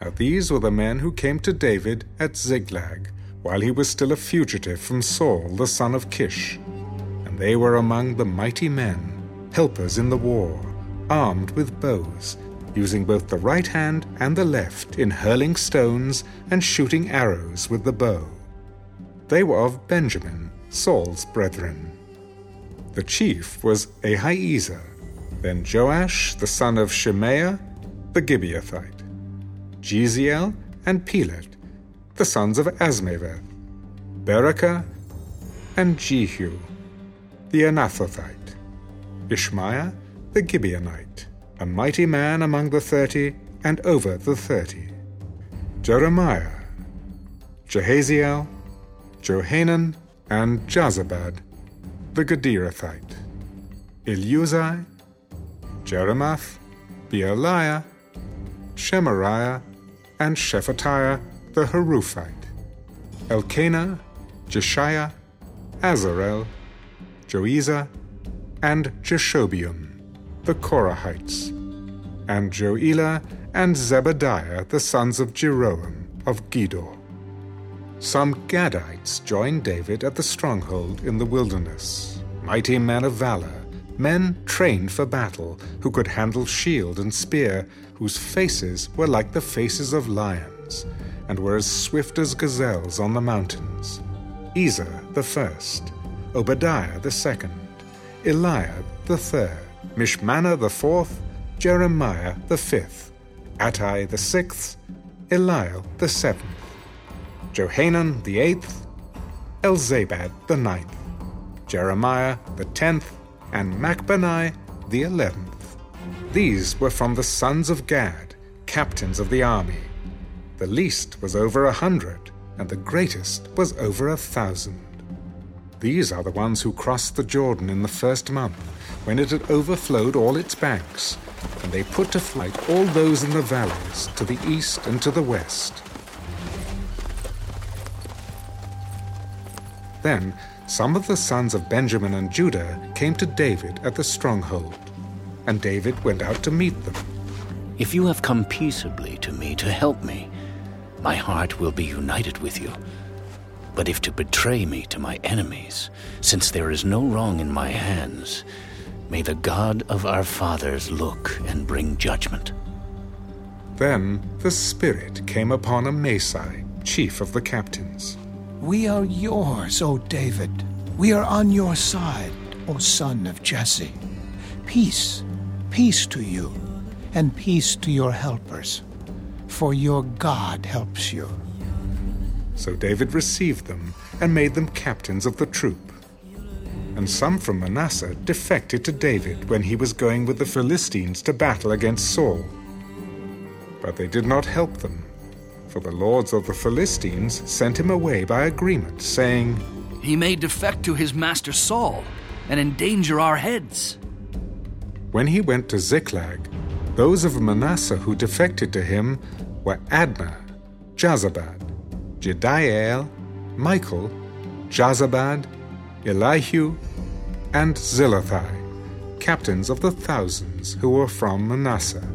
Now these were the men who came to David at Ziklag, while he was still a fugitive from Saul the son of Kish. And they were among the mighty men, helpers in the war, armed with bows, using both the right hand and the left in hurling stones and shooting arrows with the bow. They were of Benjamin, Saul's brethren. The chief was Ahiezer, then Joash the son of Shemaah, the Gibeathite, Jeziel and Pelet, the sons of Azmaveth, Berachah and Jehu, the Anathothite, Ishmaiah the Gibeonite, a mighty man among the thirty and over the thirty, Jeremiah, Jahaziel, Johanan, and Jozabad, the Gederathite, Eluzai, Jerimoth, Bealiah, Shemariah, and Shephatiah the Haruphite, Elkanah, Jisshiah, Azarel, Joezer, and Jashobeam, the Korahites, and Joelah and Zebadiah the sons of Jeroham of Gedor. Some Gadites joined David at the stronghold in the wilderness, mighty men of valor, men trained for battle, who could handle shield and spear, whose faces were like the faces of lions, and were as swift as gazelles on the mountains. Ezer the first, Obadiah the second, Eliab the third, Mishmannah the fourth, Jeremiah the fifth, Attai the sixth, Eliel the seventh, Johanan the eighth, Elzabad the ninth, Jeremiah the tenth, and Machbanai the eleventh. These were from the sons of Gad, captains of the army. The least was over a hundred, and the greatest was over a thousand. These are the ones who crossed the Jordan in the first month, when it had overflowed all its banks, and they put to flight all those in the valleys to the east and to the west. Then some of the sons of Benjamin and Judah came to David at the stronghold, and David went out to meet them. If you have come peaceably to me to help me, my heart will be united with you. But if to betray me to my enemies, since there is no wrong in my hands, may the God of our fathers look and bring judgment. Then the Spirit came upon Amasai, chief of the captains. We are yours, O David. We are on your side, O son of Jesse. Peace, peace to you, and peace to your helpers, for your God helps you. So David received them and made them captains of the troop. And some from Manasseh defected to David when he was going with the Philistines to battle against Saul. But they did not help them, for the lords of the Philistines sent him away by agreement, saying, He may defect to his master Saul and endanger our heads. When he went to Ziklag, those of Manasseh who defected to him were Adnah, Jozabad, Jediael, Michael, Jozabad, Elihu, and Zillethai, captains of the thousands who were from Manasseh.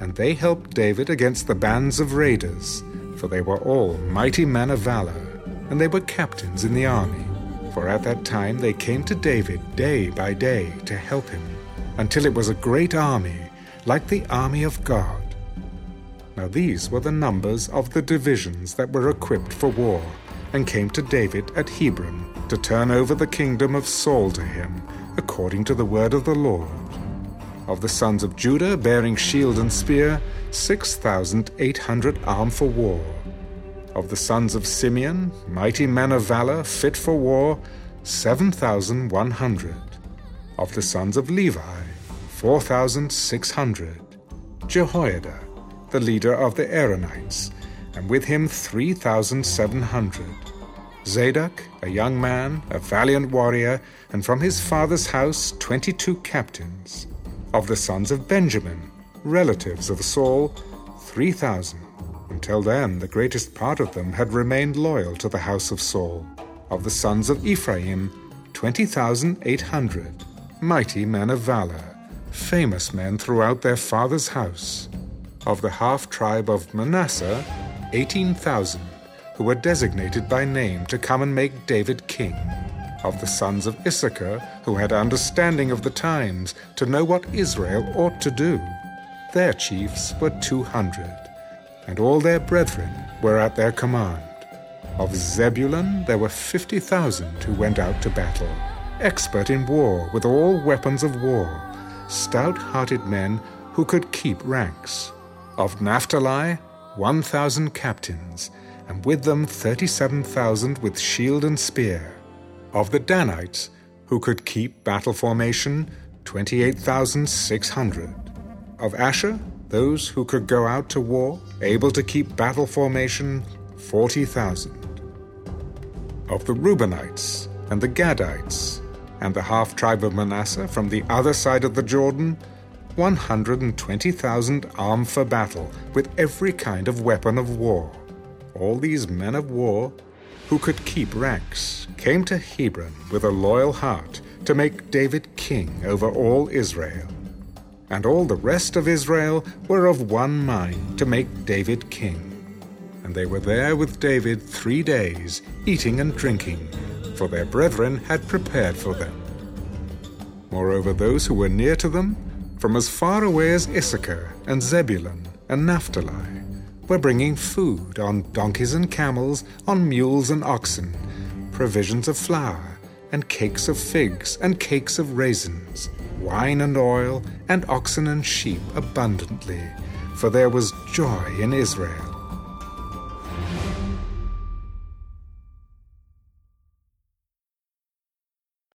And they helped David against the bands of raiders, for they were all mighty men of valor, and they were captains in the army. For at that time they came to David day by day to help him, until it was a great army, like the army of God. Now these were the numbers of the divisions that were equipped for war, and came to David at Hebron to turn over the kingdom of Saul to him, according to the word of the Lord. Of the sons of Judah bearing shield and spear, six thousand eight hundred armed for war. Of the sons of Simeon, mighty men of valor, fit for war, seven thousand one hundred. Of the sons of Levi, four thousand six hundred. Jehoiada, the leader of the Aaronites, and with him three thousand seven hundred. Zadok, a young man, a valiant warrior, and from his father's house twenty two captains. Of the sons of Benjamin, relatives of Saul, three thousand. Until then, the greatest part of them had remained loyal to the house of Saul. Of the sons of Ephraim, twenty thousand eight hundred. Mighty men of valor, famous men throughout their father's house. Of the half tribe of Manasseh, 18,000, who were designated by name to come and make David king. Of the sons of Issachar, who had understanding of the times to know what Israel ought to do, their chiefs were 200, and all their brethren were at their command. Of Zebulun there were 50,000 who went out to battle, expert in war with all weapons of war, stout hearted men who could keep ranks. Of Naphtali, 1,000 captains, and with them 37,000 with shield and spear. Of the Danites, who could keep battle formation, 28,600. Of Asher, those who could go out to war, able to keep battle formation, 40,000. Of the Reubenites, and the Gadites, and the half tribe of Manasseh from the other side of the Jordan, 120,000 armed for battle with every kind of weapon of war. All these men of war, who could keep ranks, came to Hebron with a loyal heart to make David king over all Israel. And all the rest of Israel were of one mind to make David king. And they were there with David three days, eating and drinking, for their brethren had prepared for them. Moreover, those who were near to them, from as far away as Issachar and Zebulun and Naphtali, were bringing food on donkeys and camels, on mules and oxen, provisions of flour, and cakes of figs, and cakes of raisins, wine and oil, and oxen and sheep abundantly, for there was joy in Israel.